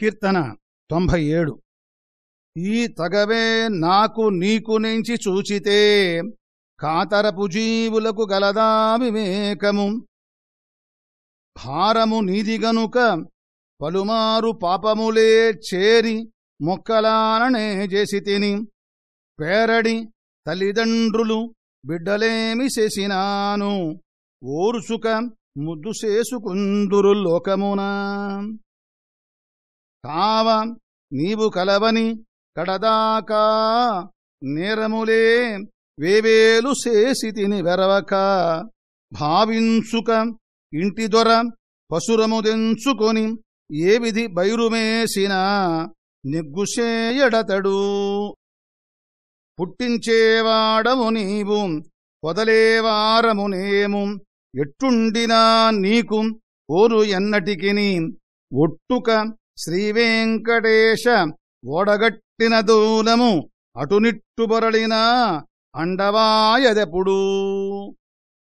కీర్తన తొంభై ఏడు ఈ తగవే నాకు నీకు నుంచి చూచితే కాతరపు జీవులకు గలదా వివేకము. భారము నీది గనుక పలుమారు పాపములే చేరి మొక్కలాననే చేసి తిని పేరడి తల్లిదండ్రులు బిడ్డలేమి చేసినాను. ఓరుసుక ముద్దు చేసుకుందురు లోకమునా. కావ నీవు కలవని కడదాకా నేరములే వేవేలు చేసి తిని వెరవక. భావించుక ఇంటి దొర పసురముదెంచుకొని ఏ విధి బైరుమేసినా నెగ్గుసేయడతడు పుట్టించేవాడము నీవు పొదలేవారమునేము ఎట్టుండినా నీకు ఓరు ఎన్నటికిని ఒట్టుక శ్రీవేంకటేశ ఓడగట్టిన దూలము అటునిట్టుబొరలిన అండవాయదెప్పుడు